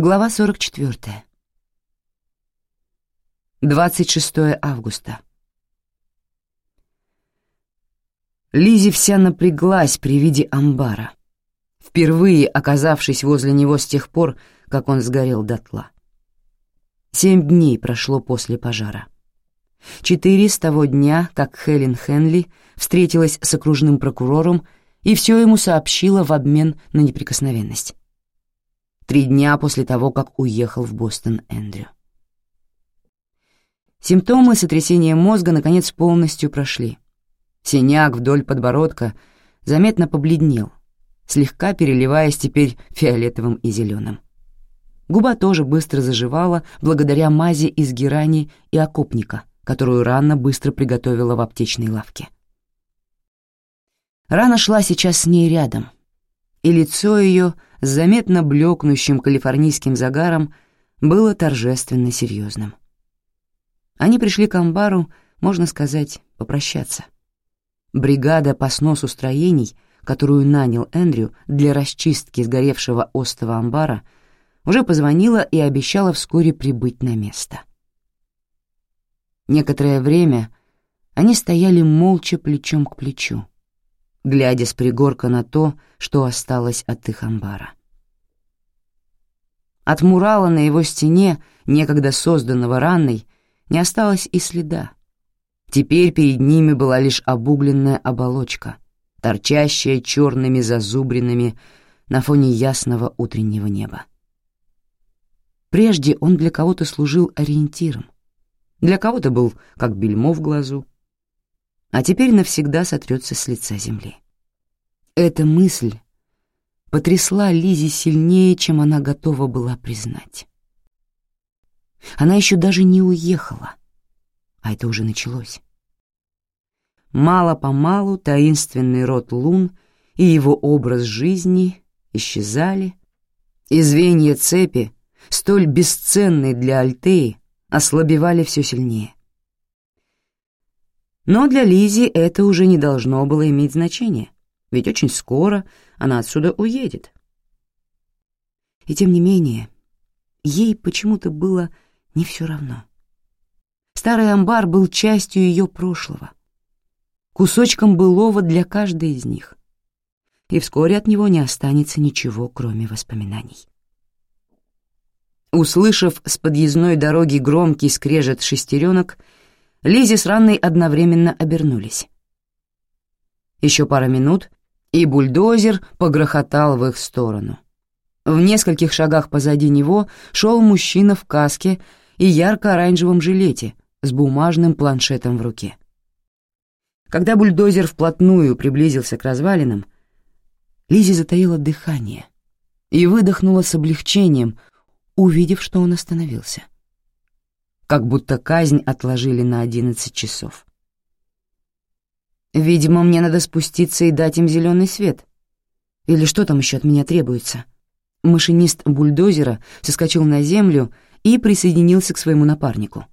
Глава 44. 26 августа. Лизи вся напряглась при виде амбара, впервые оказавшись возле него с тех пор, как он сгорел дотла. Семь дней прошло после пожара. Четыре с того дня, как Хелен Хенли встретилась с окружным прокурором и все ему сообщила в обмен на неприкосновенность три дня после того, как уехал в Бостон Эндрю. Симптомы сотрясения мозга наконец полностью прошли. Синяк вдоль подбородка заметно побледнел, слегка переливаясь теперь фиолетовым и зеленым. Губа тоже быстро заживала благодаря мази из герани и окопника, которую Ранна быстро приготовила в аптечной лавке. Рана шла сейчас с ней рядом, и лицо ее — с заметно блекнущим калифорнийским загаром было торжественно серьезным. Они пришли к амбару, можно сказать, попрощаться. Бригада по сносу строений, которую нанял Эндрю для расчистки сгоревшего остова амбара, уже позвонила и обещала вскоре прибыть на место. Некоторое время они стояли молча плечом к плечу, глядя с пригорка на то, что осталось от их амбара. От мурала на его стене, некогда созданного ранной, не осталось и следа. Теперь перед ними была лишь обугленная оболочка, торчащая черными зазубринами на фоне ясного утреннего неба. Прежде он для кого-то служил ориентиром, для кого-то был как бельмо в глазу, а теперь навсегда сотрется с лица земли. Эта мысль потрясла Лизи сильнее, чем она готова была признать. Она еще даже не уехала, а это уже началось. Мало-помалу таинственный род лун и его образ жизни исчезали, и звенья цепи, столь бесценные для Альтеи, ослабевали все сильнее. Но для Лизи это уже не должно было иметь значения, ведь очень скоро она отсюда уедет. И тем не менее, ей почему-то было не все равно. Старый амбар был частью ее прошлого, кусочком былого для каждой из них, и вскоре от него не останется ничего, кроме воспоминаний. Услышав с подъездной дороги громкий скрежет шестеренок, Лизи с Ранной одновременно обернулись. Еще пара минут, и бульдозер погрохотал в их сторону. В нескольких шагах позади него шел мужчина в каске и ярко-оранжевом жилете с бумажным планшетом в руке. Когда бульдозер вплотную приблизился к развалинам, Лизи затаила дыхание и выдохнула с облегчением, увидев, что он остановился как будто казнь отложили на одиннадцать часов. Видимо, мне надо спуститься и дать им зеленый свет. Или что там еще от меня требуется? Машинист бульдозера соскочил на землю и присоединился к своему напарнику.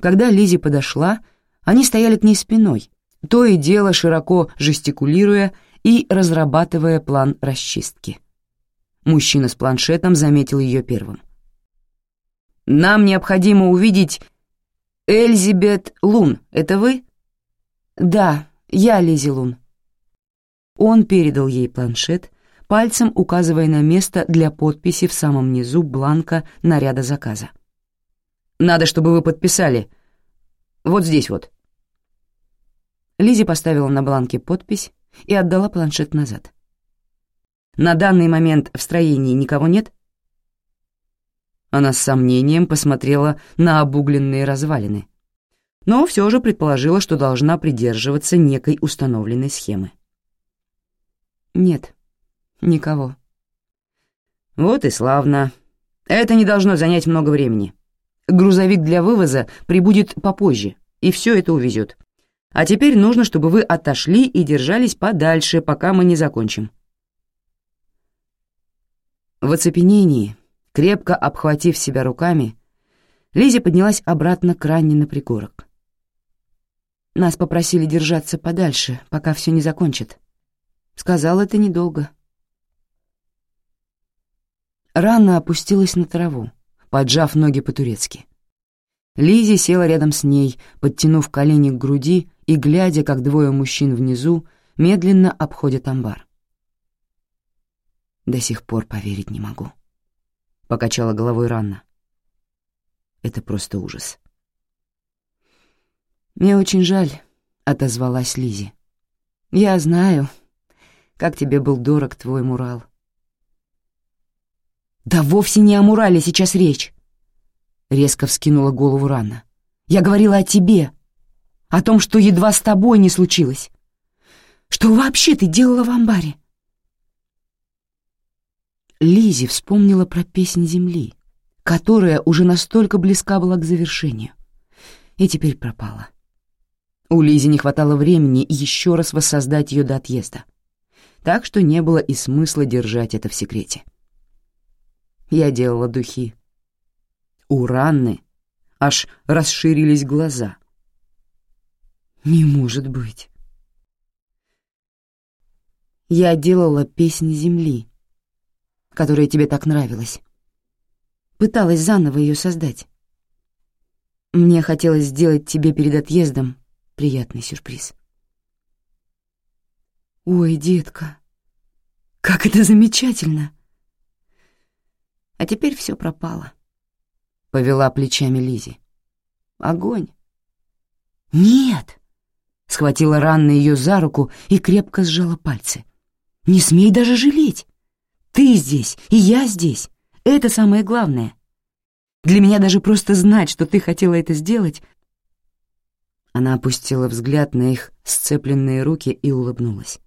Когда Лизи подошла, они стояли к ней спиной, то и дело широко жестикулируя и разрабатывая план расчистки. Мужчина с планшетом заметил ее первым — нам необходимо увидеть Эльзибет Лун. Это вы? Да, я Лизи Лун. Он передал ей планшет, пальцем указывая на место для подписи в самом низу бланка наряда заказа. «Надо, чтобы вы подписали. Вот здесь вот». Лизи поставила на бланке подпись и отдала планшет назад. «На данный момент в строении никого нет?» Она с сомнением посмотрела на обугленные развалины, но все же предположила, что должна придерживаться некой установленной схемы. «Нет, никого». «Вот и славно. Это не должно занять много времени. Грузовик для вывоза прибудет попозже, и все это увезет. А теперь нужно, чтобы вы отошли и держались подальше, пока мы не закончим». В оцепенении Крепко обхватив себя руками, Лизи поднялась обратно к Ранне на пригорок. Нас попросили держаться подальше, пока все не закончат. Сказал это недолго. Ранна опустилась на траву, поджав ноги по-турецки. Лизи села рядом с ней, подтянув колени к груди и глядя, как двое мужчин внизу медленно обходят амбар. «До сих пор поверить не могу», — покачала головой Ранна. «Это просто ужас». «Мне очень жаль», — отозвалась Лизи. «Я знаю, как тебе был дорог твой мурал». «Да вовсе не о мурале сейчас речь!» Резко вскинула голову Ранна. «Я говорила о тебе, о том, что едва с тобой не случилось. Что вообще ты делала в амбаре?» Лизи вспомнила про песнь земли, которая уже настолько близка была к завершению, и теперь пропала. У Лизи не хватало времени еще раз воссоздать ее до отъезда, так что не было и смысла держать это в секрете. Я делала духи. У Ранны аж расширились глаза. «Не может быть!» Я делала песнь земли, которая тебе так нравилась. Пыталась заново ее создать. Мне хотелось сделать тебе перед отъездом приятный сюрприз. «Ой, детка, как это замечательно!» А теперь все пропало. Повела плечами Лизи. Огонь. Нет! Схватила Ранна ее за руку и крепко сжала пальцы. Не смей даже жалеть. Ты здесь, и я здесь. Это самое главное. Для меня даже просто знать, что ты хотела это сделать... Она опустила взгляд на их сцепленные руки и улыбнулась.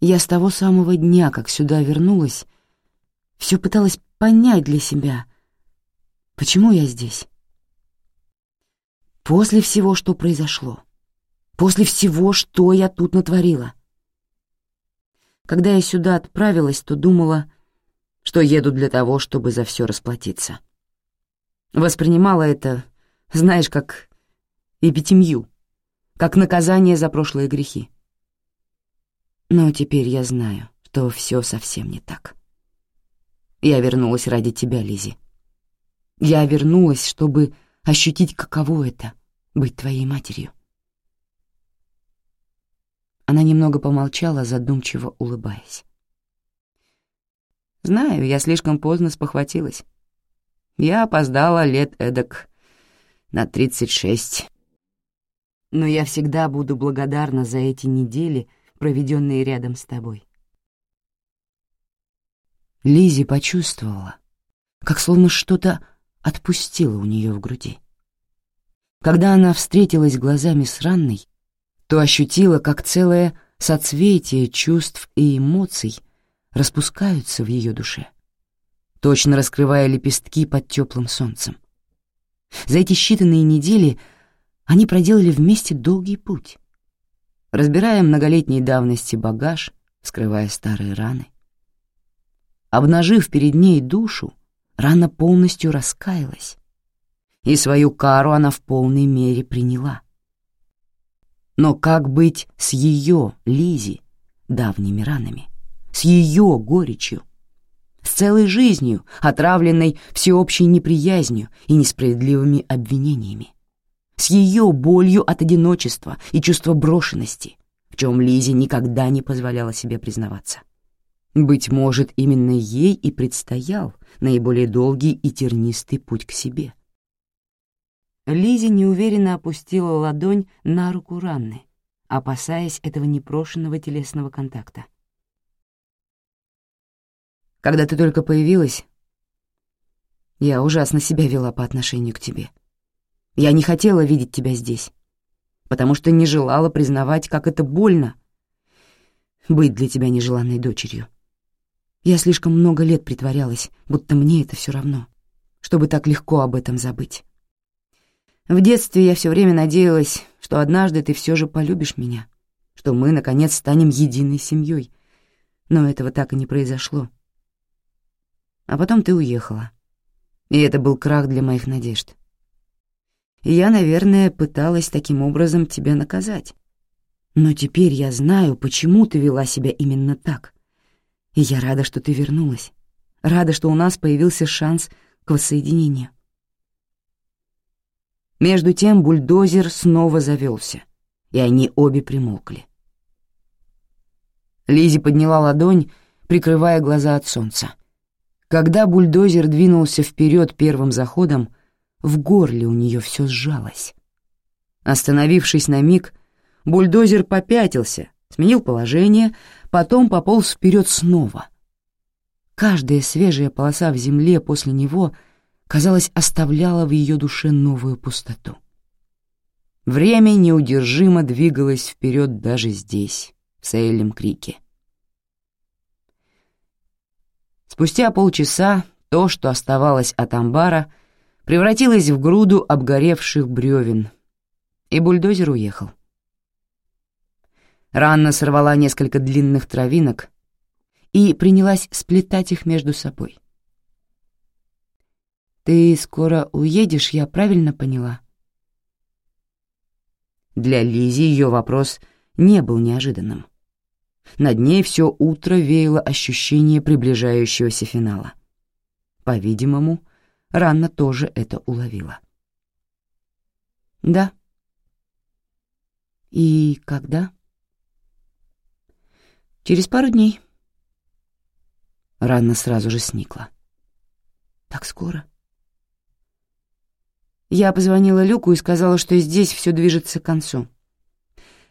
Я с того самого дня, как сюда вернулась, все пыталась понять для себя, почему я здесь. После всего, что произошло, после всего, что я тут натворила. Когда я сюда отправилась, то думала, что еду для того, чтобы за все расплатиться. Воспринимала это, знаешь, как эпитемью, как наказание за прошлые грехи. Но теперь я знаю, что все совсем не так. Я вернулась ради тебя, Лизи. Я вернулась, чтобы ощутить, каково это — быть твоей матерью. Она немного помолчала, задумчиво улыбаясь. Знаю, я слишком поздно спохватилась. Я опоздала лет эдак на тридцать шесть. Но я всегда буду благодарна за эти недели, проведенные рядом с тобой. Лизи почувствовала, как словно что-то отпустило у нее в груди. Когда она встретилась глазами с Ранной, то ощутила, как целое соцветие чувств и эмоций распускаются в ее душе, точно раскрывая лепестки под теплым солнцем. За эти считанные недели они проделали вместе долгий путь, разбирая многолетней давности багаж, скрывая старые раны. Обнажив перед ней душу, рана полностью раскаялась, и свою кару она в полной мере приняла. Но как быть с ее, Лизи, давними ранами, с ее горечью, с целой жизнью, отравленной всеобщей неприязнью и несправедливыми обвинениями, с ее болью от одиночества и чувства брошенности, в чем Лизи никогда не позволяла себе признаваться. Быть может, именно ей и предстоял наиболее долгий и тернистый путь к себе. Лизи неуверенно опустила ладонь на руку Ранны, опасаясь этого непрошенного телесного контакта. «Когда ты только появилась, я ужасно себя вела по отношению к тебе. Я не хотела видеть тебя здесь, потому что не желала признавать, как это больно — быть для тебя нежеланной дочерью. Я слишком много лет притворялась, будто мне это все равно, чтобы так легко об этом забыть. В детстве я все время надеялась, что однажды ты все же полюбишь меня, что мы, наконец, станем единой семьей. Но этого так и не произошло. А потом ты уехала. И это был крах для моих надежд. И я, наверное, пыталась таким образом тебя наказать. Но теперь я знаю, почему ты вела себя именно так. И я рада, что ты вернулась. Рада, что у нас появился шанс к воссоединению. Между тем бульдозер снова завелся, и они обе примолкли. Лизи подняла ладонь, прикрывая глаза от солнца. Когда бульдозер двинулся вперед первым заходом, в горле у нее все сжалось. Остановившись на миг, бульдозер попятился, сменил положение, потом пополз вперед снова. Каждая свежая полоса в земле после него, казалось, оставляла в ее душе новую пустоту. Время неудержимо двигалось вперед даже здесь, в Сейлем Крике. Спустя полчаса то, что оставалось от амбара, превратилось в груду обгоревших бревен, и бульдозер уехал. Ранна сорвала несколько длинных травинок и принялась сплетать их между собой. «Ты скоро уедешь, я правильно поняла?» Для Лизи ее вопрос не был неожиданным. Над ней все утро веяло ощущение приближающегося финала. По-видимому, Ранна тоже это уловила. «Да». «И когда?» «Через пару дней». Ранна сразу же сникла. «Так скоро?» Я позвонила Люку и сказала, что здесь все движется к концу.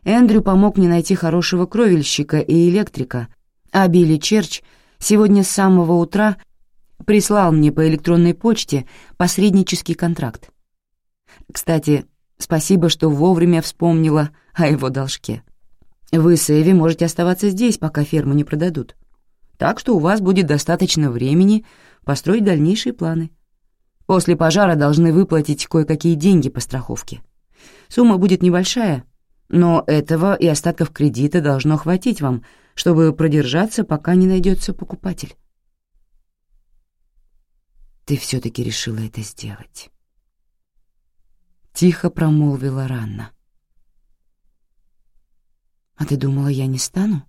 Эндрю помог мне найти хорошего кровельщика и электрика, а Билли Черч сегодня с самого утра прислал мне по электронной почте посреднический контракт. Кстати, спасибо, что вовремя вспомнила о его должке. Вы с Эви можете оставаться здесь, пока ферму не продадут. Так что у вас будет достаточно времени построить дальнейшие планы. После пожара должны выплатить кое-какие деньги по страховке. Сумма будет небольшая — но этого и остатков кредита должно хватить вам, чтобы продержаться, пока не найдется покупатель. Ты все-таки решила это сделать. Тихо промолвила Ранна. А ты думала, я не стану?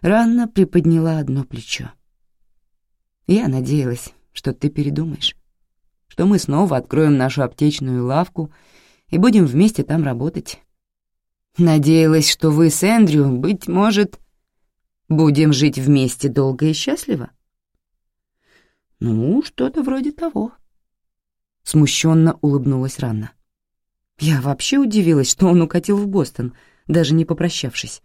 Ранна приподняла одно плечо. Я надеялась, что ты передумаешь, что мы снова откроем нашу аптечную лавку — и будем вместе там работать. Надеялась, что вы с Эндрю, быть может, будем жить вместе долго и счастливо? Ну, что-то вроде того. Смущенно улыбнулась Ранна. Я вообще удивилась, что он укатил в Бостон, даже не попрощавшись.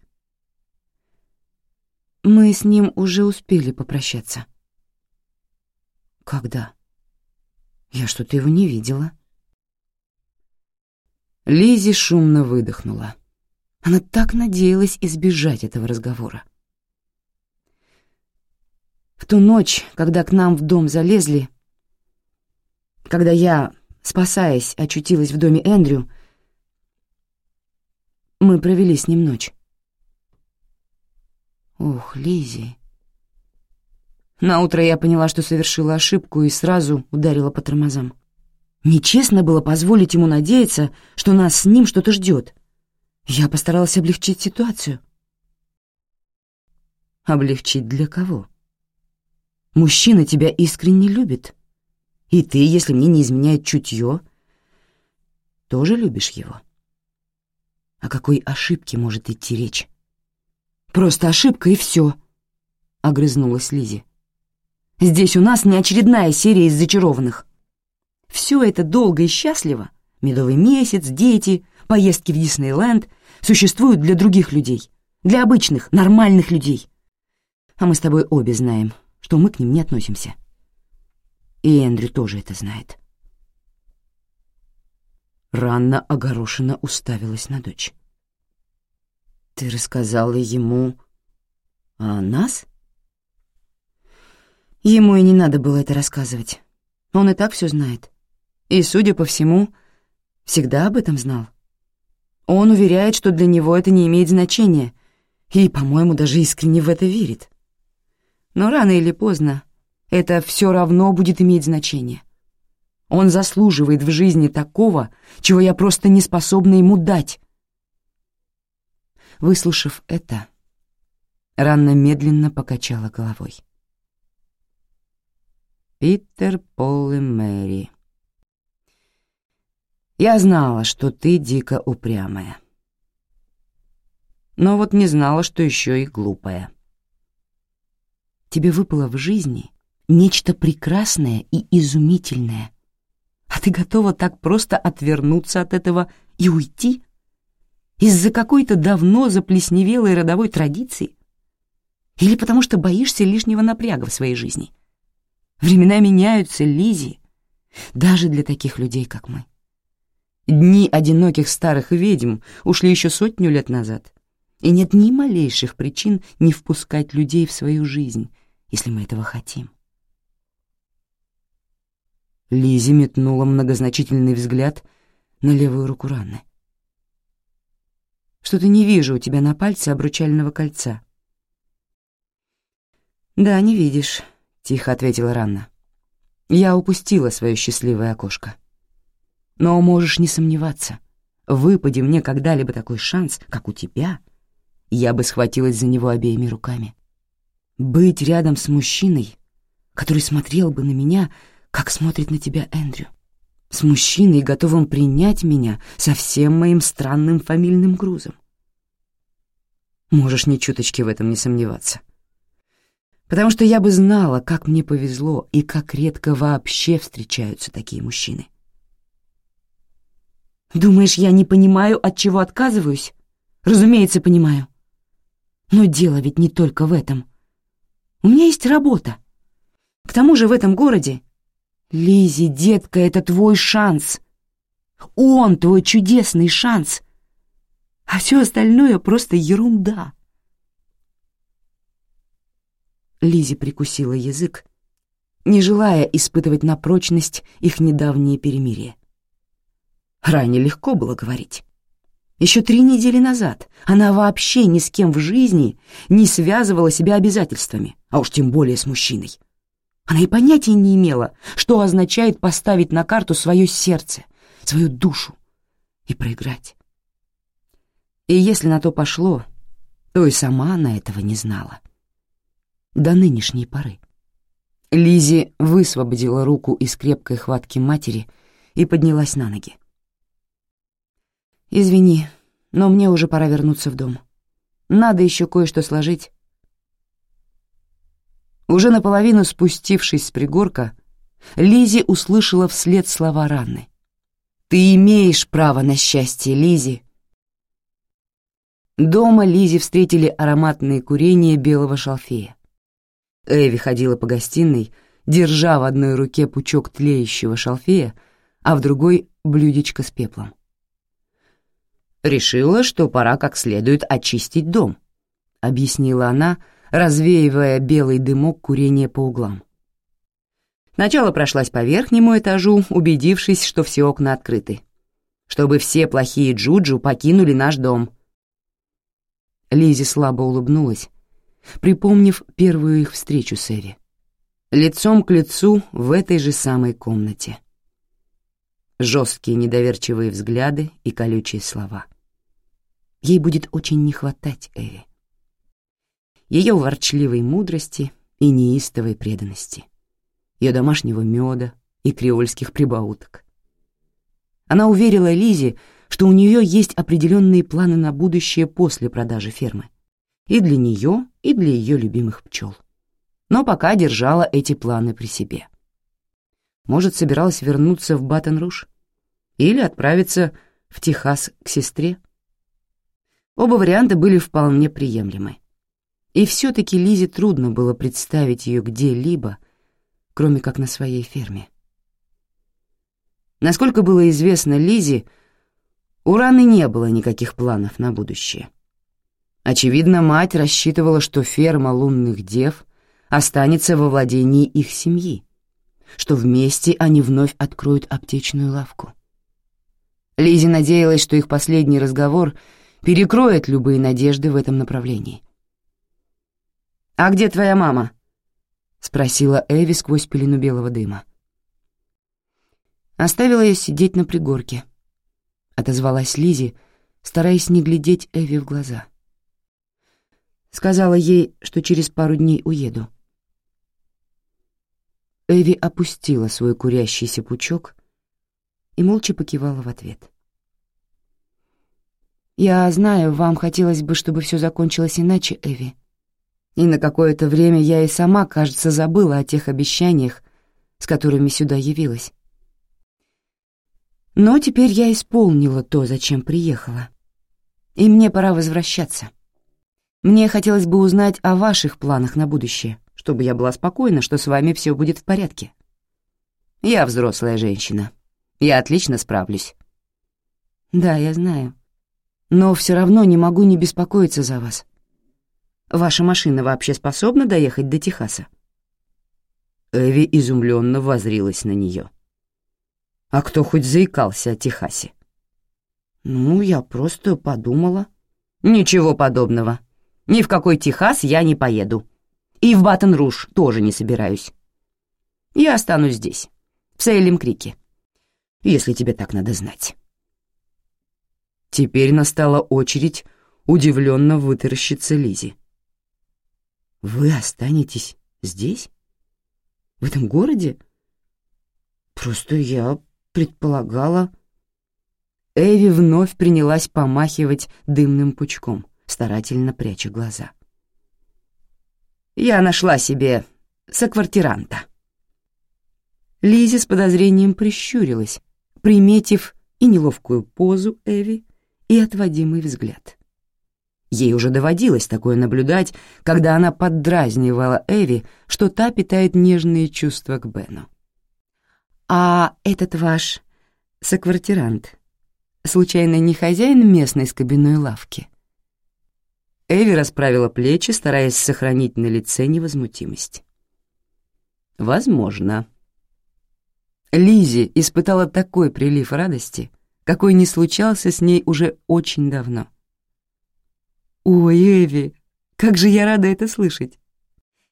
Мы с ним уже успели попрощаться. Когда? Я что-то его не видела. Лизи шумно выдохнула. Она так надеялась избежать этого разговора. В ту ночь, когда к нам в дом залезли, когда я, спасаясь, очутилась в доме Эндрю, мы провели с ним ночь. Ох, Лизи. На утро я поняла, что совершила ошибку и сразу ударила по тормозам. Нечестно было позволить ему надеяться, что нас с ним что-то ждет. Я постаралась облегчить ситуацию. Облегчить для кого? Мужчина тебя искренне любит. И ты, если мне не изменяет чутье, тоже любишь его. О какой ошибке может идти речь? Просто ошибка и все, — огрызнулась Лизи. Здесь у нас не очередная серия из зачарованных. Все это долго и счастливо, медовый месяц, дети, поездки в Диснейленд, существуют для других людей, для обычных, нормальных людей. А мы с тобой обе знаем, что мы к ним не относимся. И Эндрю тоже это знает. Ранна огорошенно уставилась на дочь. «Ты рассказала ему о нас?» Ему и не надо было это рассказывать. Он и так все знает. И, судя по всему, всегда об этом знал. Он уверяет, что для него это не имеет значения, и, по-моему, даже искренне в это верит. Но рано или поздно это все равно будет иметь значение. Он заслуживает в жизни такого, чего я просто не способна ему дать. Выслушав это, Ранна медленно покачала головой. Питер, Пол и Мэри. Я знала, что ты дико упрямая. Но вот не знала, что еще и глупая. Тебе выпало в жизни нечто прекрасное и изумительное, а ты готова так просто отвернуться от этого и уйти? Из-за какой-то давно заплесневелой родовой традиции? Или потому что боишься лишнего напряга в своей жизни? Времена меняются, Лизи, даже для таких людей, как мы. Дни одиноких старых ведьм ушли еще сотню лет назад, и нет ни малейших причин не впускать людей в свою жизнь, если мы этого хотим. Лизи метнула многозначительный взгляд на левую руку Ранны. «Что-то не вижу у тебя на пальце обручального кольца». «Да, не видишь», — тихо ответила Ранна. «Я упустила свое счастливое окошко. Но можешь не сомневаться, выпади мне когда-либо такой шанс, как у тебя, я бы схватилась за него обеими руками. Быть рядом с мужчиной, который смотрел бы на меня — как смотрит на тебя Эндрю. С мужчиной, готовым принять меня со всем моим странным фамильным грузом. Можешь ни чуточки в этом не сомневаться. Потому что я бы знала, как мне повезло и как редко вообще встречаются такие мужчины. Думаешь, я не понимаю, от чего отказываюсь? Разумеется, понимаю. Но дело ведь не только в этом. У меня есть работа. К тому же в этом городе Лизи, детка, это твой шанс. Он твой чудесный шанс. А все остальное просто ерунда. Лизи прикусила язык, не желая испытывать на прочность их недавнее перемирие. Ранее легко было говорить. Еще три недели назад она вообще ни с кем в жизни не связывала себя обязательствами, а уж тем более с мужчиной. Она и понятия не имела, что означает поставить на карту свое сердце, свою душу и проиграть. И если на то пошло, то и сама она этого не знала. До нынешней поры. Лизи высвободила руку из крепкой хватки матери и поднялась на ноги. «Извини, но мне уже пора вернуться в дом. Надо еще кое-что сложить, уже наполовину спустившись с пригорка, Лизи услышала вслед слова Ранны. «Ты имеешь право на счастье, Лизи!» Дома Лизи встретили ароматные курения белого шалфея. Эви ходила по гостиной, держа в одной руке пучок тлеющего шалфея, а в другой — блюдечко с пеплом. «Решила, что пора как следует очистить дом», — объяснила она, — развеивая белый дымок курения по углам. Сначала прошлась по верхнему этажу, убедившись, что все окна открыты, чтобы все плохие Джуджу покинули наш дом. Лизи слабо улыбнулась, припомнив первую их встречу с Эви. Лицом к лицу в этой же самой комнате. Жесткие недоверчивые взгляды и колючие слова. Ей будет очень не хватать Эви ее ворчливой мудрости и неистовой преданности, ее домашнего меда и креольских прибауток. Она уверила Лизе, что у нее есть определенные планы на будущее после продажи фермы. И для нее, и для ее любимых пчел. Но пока держала эти планы при себе. Может, собиралась вернуться в Батон-Руш? Или отправиться в Техас к сестре? Оба варианта были вполне приемлемы. И все-таки Лизе трудно было представить ее где-либо, кроме как на своей ферме. Насколько было известно Лизе, у Раны не было никаких планов на будущее. Очевидно, мать рассчитывала, что ферма лунных дев останется во владении их семьи, что вместе они вновь откроют аптечную лавку. Лизе надеялась, что их последний разговор перекроет любые надежды в этом направлении — «А где твоя мама?» — спросила Эви сквозь пелену белого дыма. Оставила ее сидеть на пригорке. Отозвалась Лизи, стараясь не глядеть Эви в глаза. Сказала ей, что через пару дней уеду. Эви опустила свой курящийся пучок и молча покивала в ответ. «Я знаю, вам хотелось бы, чтобы все закончилось иначе, Эви. И на какое-то время я и сама, кажется, забыла о тех обещаниях, с которыми сюда явилась. Но теперь я исполнила то, зачем приехала. И мне пора возвращаться. Мне хотелось бы узнать о ваших планах на будущее, чтобы я была спокойна, что с вами все будет в порядке. Я взрослая женщина. Я отлично справлюсь. Да, я знаю но все равно не могу не беспокоиться за вас. Ваша машина вообще способна доехать до Техаса?» Эви изумленно возрилась на нее. «А кто хоть заикался о Техасе?» «Ну, я просто подумала». «Ничего подобного. Ни в какой Техас я не поеду. И в Баттон-Руж тоже не собираюсь. Я останусь здесь, в Сейлем-Крике, если тебе так надо знать». Теперь настала очередь удивленно вытаращиться Лизи. «Вы останетесь здесь? В этом городе? Просто я предполагала...» Эви вновь принялась помахивать дымным пучком, старательно пряча глаза. «Я нашла себе соквартиранта». Лизи с подозрением прищурилась, приметив и неловкую позу Эви, и отводимый взгляд. Ей уже доводилось такое наблюдать, когда она поддразнивала Эви, что та питает нежные чувства к Бену. «А этот ваш соквартирант, случайно не хозяин местной скобяной лавки?» Эви расправила плечи, стараясь сохранить на лице невозмутимость. «Возможно». Лизи испытала такой прилив радости — какой не случался с ней уже очень давно. «Ой, Эви, как же я рада это слышать!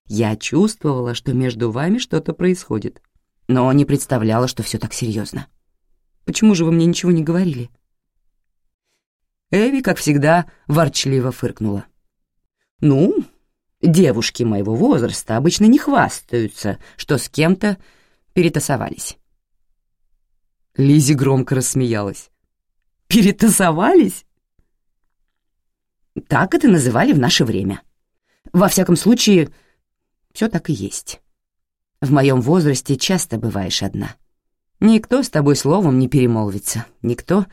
Я чувствовала, что между вами что-то происходит, но не представляла, что все так серьезно. Почему же вы мне ничего не говорили?» Эви, как всегда, ворчливо фыркнула. «Ну, девушки моего возраста обычно не хвастаются, что с кем-то перетасовались. Лизи громко рассмеялась. «Перетасовались?» «Так это называли в наше время. Во всяком случае, все так и есть. В моем возрасте часто бываешь одна. Никто с тобой словом не перемолвится, никто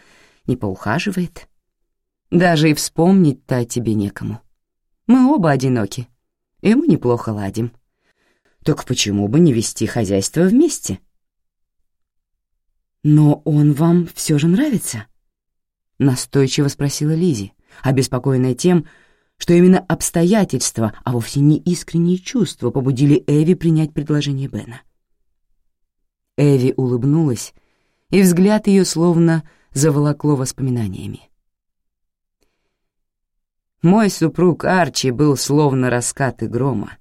не поухаживает. Даже и вспомнить-то о тебе некому. Мы оба одиноки, и мы неплохо ладим. Так почему бы не вести хозяйство вместе?» «Но он вам все же нравится?» — настойчиво спросила Лизи, обеспокоенная тем, что именно обстоятельства, а вовсе не искренние чувства побудили Эви принять предложение Бена. Эви улыбнулась, и взгляд ее словно заволокло воспоминаниями. Мой супруг Арчи был словно раскаты грома.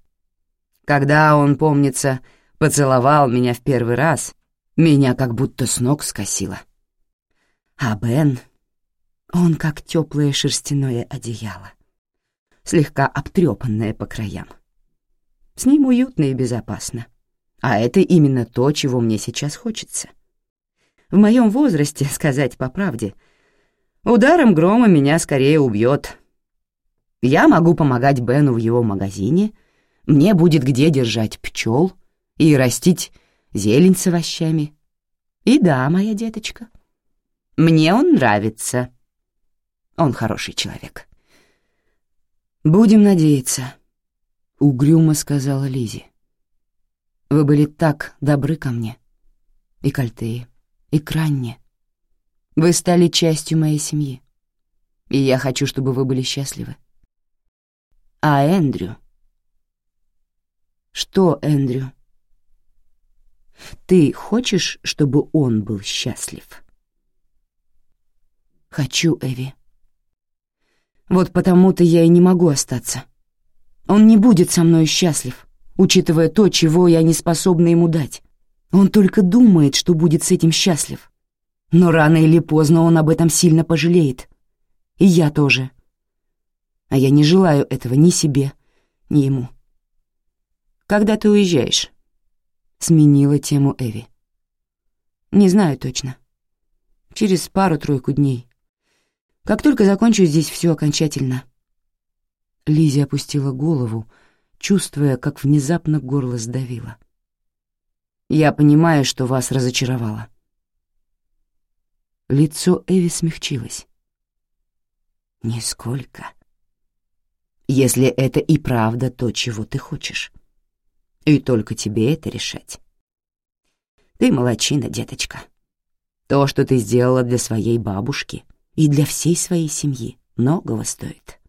Когда он, помнится, поцеловал меня в первый раз, меня как будто с ног скосило. А Бен, он как теплое шерстяное одеяло, слегка обтрепанное по краям. С ним уютно и безопасно. А это именно то, чего мне сейчас хочется. В моем возрасте, сказать по правде, ударом грома меня скорее убьет. Я могу помогать Бену в его магазине, мне будет где держать пчел и растить зелень с овощами. И да, моя деточка, мне он нравится. Он хороший человек. «Будем надеяться», — угрюмо сказала Лизи. «Вы были так добры ко мне. И Кальтеи, и Кранне. Вы стали частью моей семьи, и я хочу, чтобы вы были счастливы. А Эндрю...» «Что, Эндрю?» Ты хочешь, чтобы он был счастлив? Хочу, Эви. Вот потому-то я и не могу остаться. Он не будет со мной счастлив, учитывая то, чего я не способна ему дать. Он только думает, что будет с этим счастлив. Но рано или поздно он об этом сильно пожалеет. И я тоже. А я не желаю этого ни себе, ни ему. Когда ты уезжаешь? — сменила тему Эви. «Не знаю точно. Через пару-тройку дней. Как только закончу здесь все окончательно». Лизи опустила голову, чувствуя, как внезапно горло сдавило. «Я понимаю, что вас разочаровало». Лицо Эви смягчилось. «Нисколько. Если это и правда то, чего ты хочешь. И только тебе это решать. Ты молочина, деточка. То, что ты сделала для своей бабушки и для всей своей семьи, многого стоит.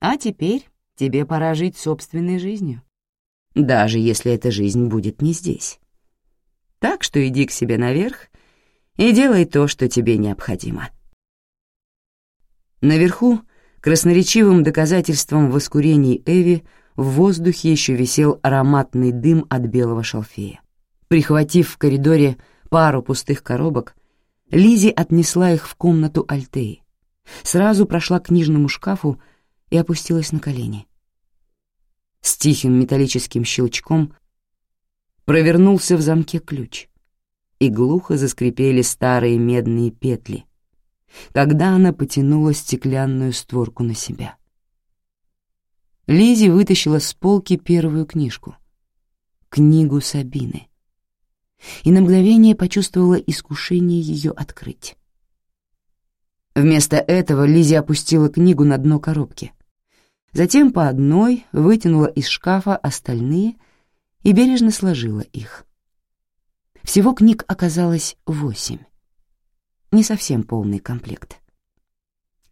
А теперь тебе пора жить собственной жизнью, даже если эта жизнь будет не здесь. Так что иди к себе наверх и делай то, что тебе необходимо. Наверху, красноречивым доказательством воскурений Эви, в воздухе еще висел ароматный дым от белого шалфея. Прихватив в коридоре пару пустых коробок, Лизи отнесла их в комнату Альтеи, сразу прошла к книжному шкафу и опустилась на колени. С тихим металлическим щелчком провернулся в замке ключ, и глухо заскрипели старые медные петли, когда она потянула стеклянную створку на себя. Лизи вытащила с полки первую книжку — книгу Сабины, и на мгновение почувствовала искушение ее открыть. Вместо этого Лизи опустила книгу на дно коробки — Затем по одной вытянула из шкафа остальные и бережно сложила их. Всего книг оказалось восемь. Не совсем полный комплект.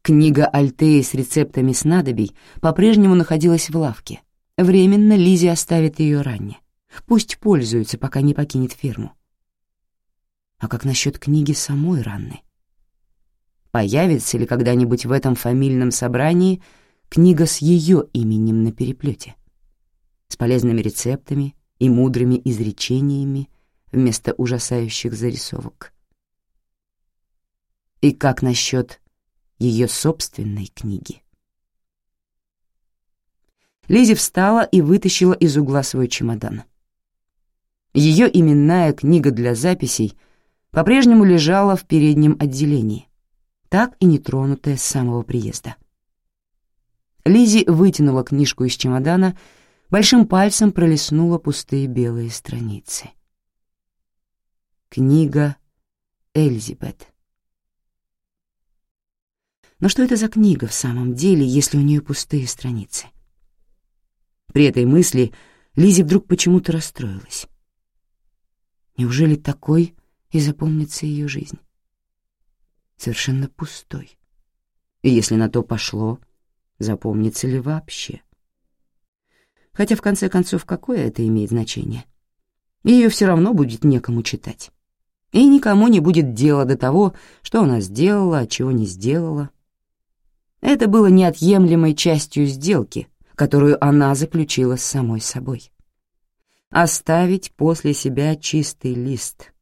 Книга Альтеи с рецептами снадобий по-прежнему находилась в лавке. Временно Лизи оставит ее ранее. Пусть пользуется, пока не покинет ферму. А как насчет книги самой Ранны? Появится ли когда-нибудь в этом фамильном собрании — книга с ее именем на переплете, с полезными рецептами и мудрыми изречениями вместо ужасающих зарисовок. И как насчет ее собственной книги? Лизи встала и вытащила из угла свой чемодан. Ее именная книга для записей по-прежнему лежала в переднем отделении, так и не тронутая с самого приезда. Лизи вытянула книжку из чемодана, большим пальцем пролистнула пустые белые страницы. Книга Эльзибет. Но что это за книга в самом деле, если у нее пустые страницы? При этой мысли Лизи вдруг почему-то расстроилась. Неужели такой и запомнится ее жизнь? Совершенно пустой. И если на то пошло, запомнится ли вообще. Хотя, в конце концов, какое это имеет значение? Ее все равно будет некому читать. И никому не будет дела до того, что она сделала, а чего не сделала. Это было неотъемлемой частью сделки, которую она заключила с самой собой. Оставить после себя чистый лист,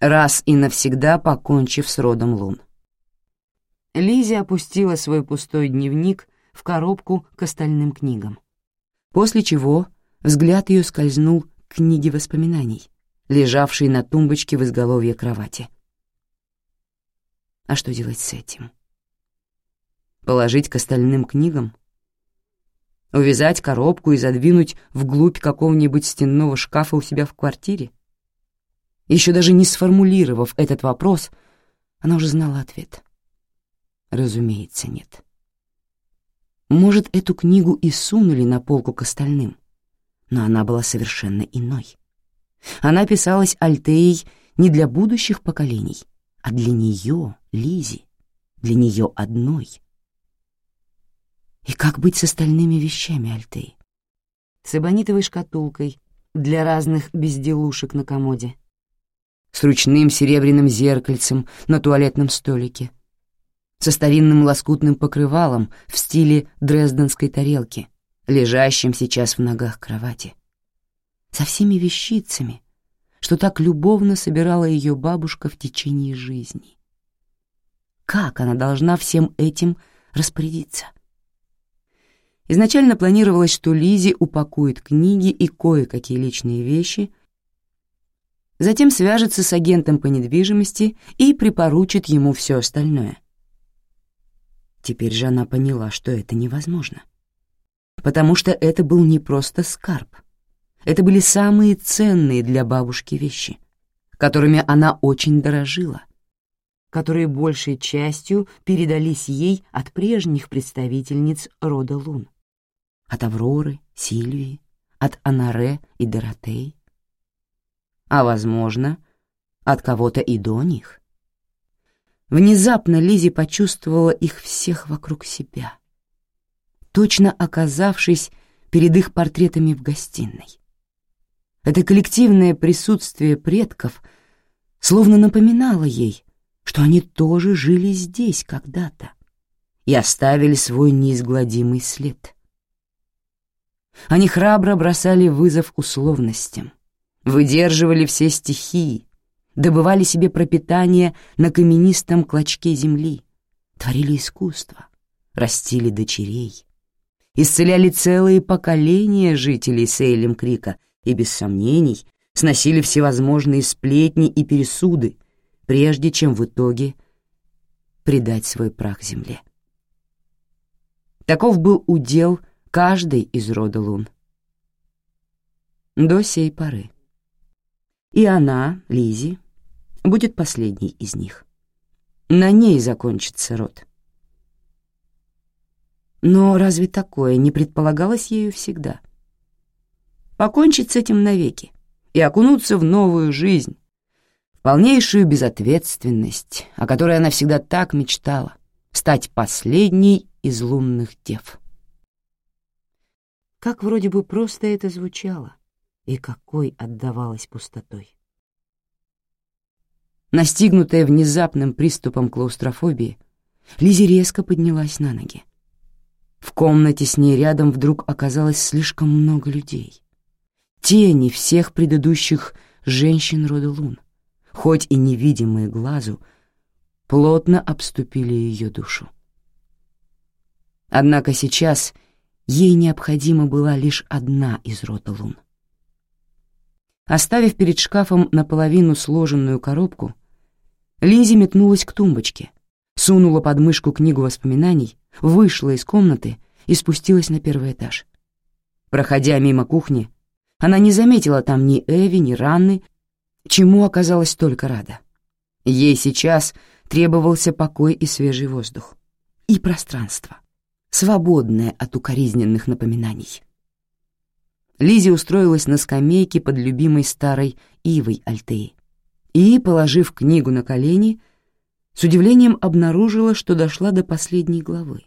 раз и навсегда покончив с родом лун. Лизи опустила свой пустой дневник в коробку к остальным книгам. После чего взгляд ее скользнул к книге воспоминаний, лежавшей на тумбочке в изголовье кровати. А что делать с этим? Положить к остальным книгам? Увязать коробку и задвинуть вглубь какого-нибудь стенного шкафа у себя в квартире? Еще даже не сформулировав этот вопрос, она уже знала ответ. Разумеется, нет. Может, эту книгу и сунули на полку к остальным, но она была совершенно иной. Она писалась Альтеей не для будущих поколений, а для нее, Лизи, для нее одной. И как быть с остальными вещами Альтеи? С эбонитовой шкатулкой для разных безделушек на комоде, с ручным серебряным зеркальцем на туалетном столике, со старинным лоскутным покрывалом в стиле дрезденской тарелки, лежащим сейчас в ногах кровати. Со всеми вещицами, что так любовно собирала ее бабушка в течение жизни. Как она должна всем этим распорядиться? Изначально планировалось, что Лизи упакует книги и кое-какие личные вещи, затем свяжется с агентом по недвижимости и припоручит ему все остальное. Теперь же она поняла, что это невозможно. Потому что это был не просто скарб. Это были самые ценные для бабушки вещи, которыми она очень дорожила, которые большей частью передались ей от прежних представительниц рода Лун от Авроры, Сильвии, от Анаре и Доротей. А, возможно, от кого-то и до них. Внезапно Лизи почувствовала их всех вокруг себя, точно оказавшись перед их портретами в гостиной. Это коллективное присутствие предков словно напоминало ей, что они тоже жили здесь когда-то и оставили свой неизгладимый след — они храбро бросали вызов условностям, выдерживали все стихии, добывали себе пропитание на каменистом клочке земли, творили искусство, растили дочерей, исцеляли целые поколения жителей Сейлем Крика и, без сомнений, сносили всевозможные сплетни и пересуды, прежде чем в итоге предать свой прах земле. Таков был удел — каждый из рода лун. До сей поры. И она, Лизи, будет последней из них. На ней закончится род. Но разве такое не предполагалось ею всегда? Покончить с этим навеки и окунуться в новую жизнь, в полнейшую безответственность, о которой она всегда так мечтала, стать последней из лунных дев. Как вроде бы просто это звучало, и какой отдавалось пустотой. Настигнутая внезапным приступом клаустрофобии, Лизи резко поднялась на ноги. В комнате с ней рядом вдруг оказалось слишком много людей. Тени всех предыдущих женщин рода Лун, хоть и невидимые глазу, плотно обступили ее душу. Однако сейчас — Ей необходима была лишь одна из рода лун. Оставив перед шкафом наполовину сложенную коробку, Лизи метнулась к тумбочке, сунула под мышку книгу воспоминаний, вышла из комнаты и спустилась на первый этаж. Проходя мимо кухни, она не заметила там ни Эви, ни Ранны, чему оказалась только рада. Ей сейчас требовался покой и свежий воздух. И пространство свободная от укоризненных напоминаний. Лизи устроилась на скамейке под любимой старой ивой Альтеи и, положив книгу на колени, с удивлением обнаружила, что дошла до последней главы.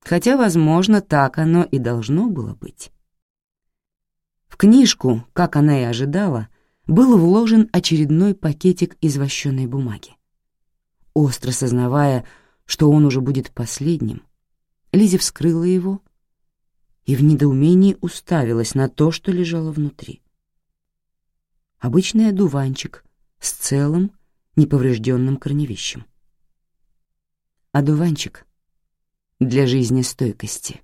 Хотя, возможно, так оно и должно было быть. В книжку, как она и ожидала, был вложен очередной пакетик из вощеной бумаги. Остро сознавая, что он уже будет последним, Лизи вскрыла его и в недоумении уставилась на то, что лежало внутри. Обычный одуванчик с целым, неповрежденным корневищем. Одуванчик для жизнестойкости.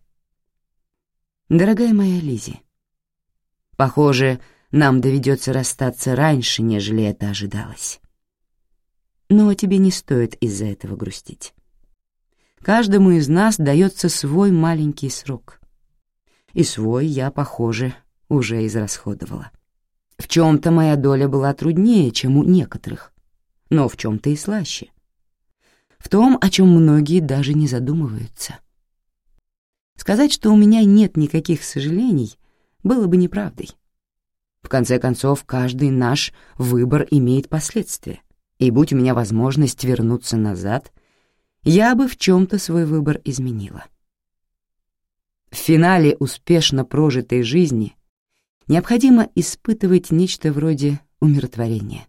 Дорогая моя Лизи, похоже, нам доведется расстаться раньше, нежели это ожидалось. Но тебе не стоит из-за этого грустить. Каждому из нас дается свой маленький срок. И свой я, похоже, уже израсходовала. В чем-то моя доля была труднее, чем у некоторых, но в чем-то и слаще. В том, о чем многие даже не задумываются. Сказать, что у меня нет никаких сожалений, было бы неправдой. В конце концов, каждый наш выбор имеет последствия, и будь у меня возможность вернуться назад — я бы в чем-то свой выбор изменила. В финале успешно прожитой жизни необходимо испытывать нечто вроде умиротворения,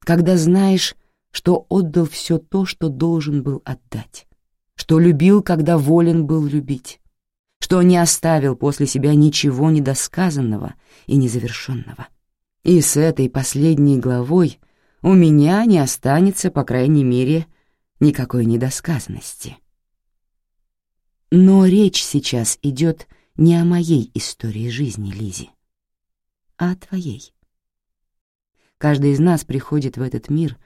когда знаешь, что отдал все то, что должен был отдать, что любил, когда волен был любить, что не оставил после себя ничего недосказанного и незавершенного. И с этой последней главой у меня не останется, по крайней мере, никакой недосказанности. Но речь сейчас идет не о моей истории жизни, Лизи, а о твоей. Каждый из нас приходит в этот мир,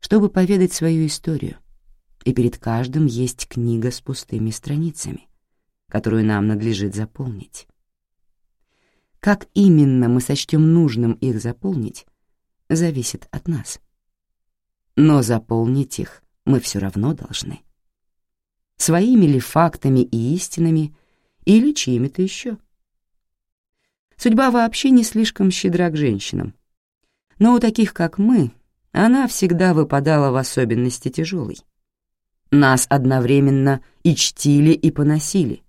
чтобы поведать свою историю, и перед каждым есть книга с пустыми страницами, которую нам надлежит заполнить. Как именно мы сочтем нужным их заполнить, зависит от нас. Но заполнить их мы все равно должны. Своими ли фактами и истинами, или чьими-то еще. Судьба вообще не слишком щедра к женщинам. Но у таких, как мы, она всегда выпадала в особенности тяжелой. Нас одновременно и чтили, и поносили.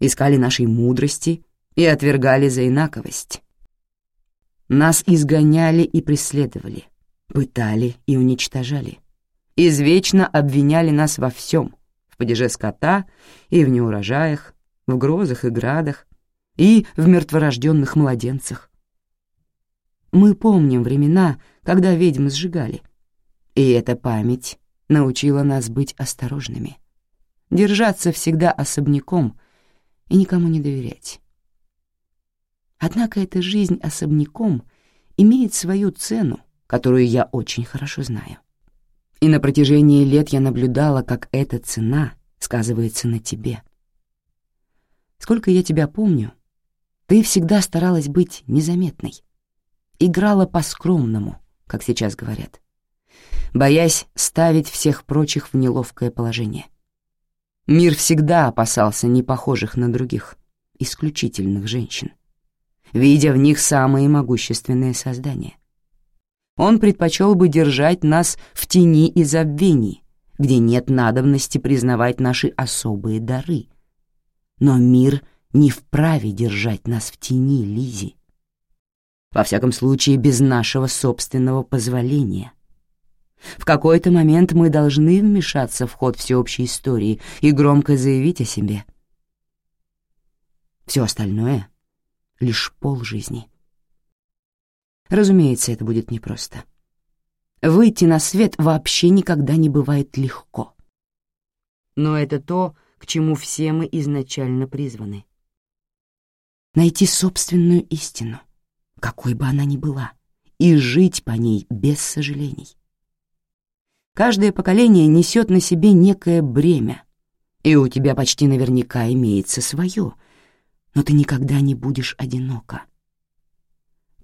Искали нашей мудрости и отвергали за инаковость. Нас изгоняли и преследовали, пытали и уничтожали. Извечно обвиняли нас во всем, в падеже скота и в неурожаях, в грозах и градах, и в мертворожденных младенцах. Мы помним времена, когда ведьм сжигали, и эта память научила нас быть осторожными, держаться всегда особняком и никому не доверять. Однако эта жизнь особняком имеет свою цену, которую я очень хорошо знаю. И на протяжении лет я наблюдала, как эта цена сказывается на тебе — Сколько я тебя помню, ты всегда старалась быть незаметной. Играла по-скромному, как сейчас говорят, боясь ставить всех прочих в неловкое положение. Мир всегда опасался непохожих на других, исключительных женщин, видя в них самые могущественные создания. Он предпочел бы держать нас в тени и забвении, где нет надобности признавать наши особые дары — но мир не вправе держать нас в тени, Лизи. Во всяком случае, без нашего собственного позволения. В какой-то момент мы должны вмешаться в ход всеобщей истории и громко заявить о себе. Все остальное — лишь полжизни. Разумеется, это будет непросто. Выйти на свет вообще никогда не бывает легко. Но это то, к чему все мы изначально призваны. Найти собственную истину, какой бы она ни была, и жить по ней без сожалений. Каждое поколение несет на себе некое бремя, и у тебя почти наверняка имеется свое, но ты никогда не будешь одинока.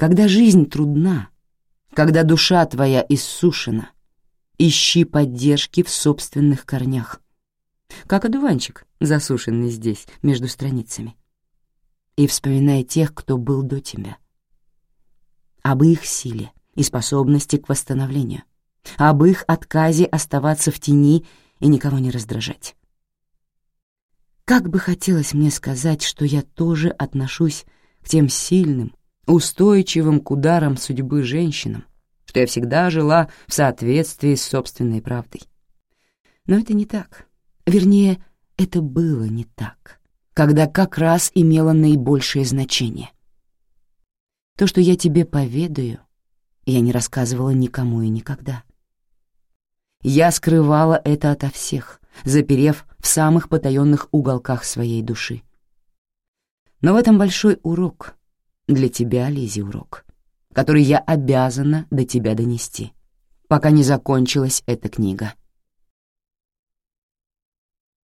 Когда жизнь трудна, когда душа твоя иссушена, ищи поддержки в собственных корнях, как одуванчик, засушенный здесь, между страницами. И вспоминай тех, кто был до тебя. Об их силе и способности к восстановлению, об их отказе оставаться в тени и никого не раздражать. Как бы хотелось мне сказать, что я тоже отношусь к тем сильным, устойчивым к ударам судьбы женщинам, что я всегда жила в соответствии с собственной правдой. Но это не так. Вернее, это было не так, когда как раз имело наибольшее значение. То, что я тебе поведаю, я не рассказывала никому и никогда. Я скрывала это ото всех, заперев в самых потаенных уголках своей души. Но в этом большой урок, для тебя, Лизи, урок, который я обязана до тебя донести, пока не закончилась эта книга —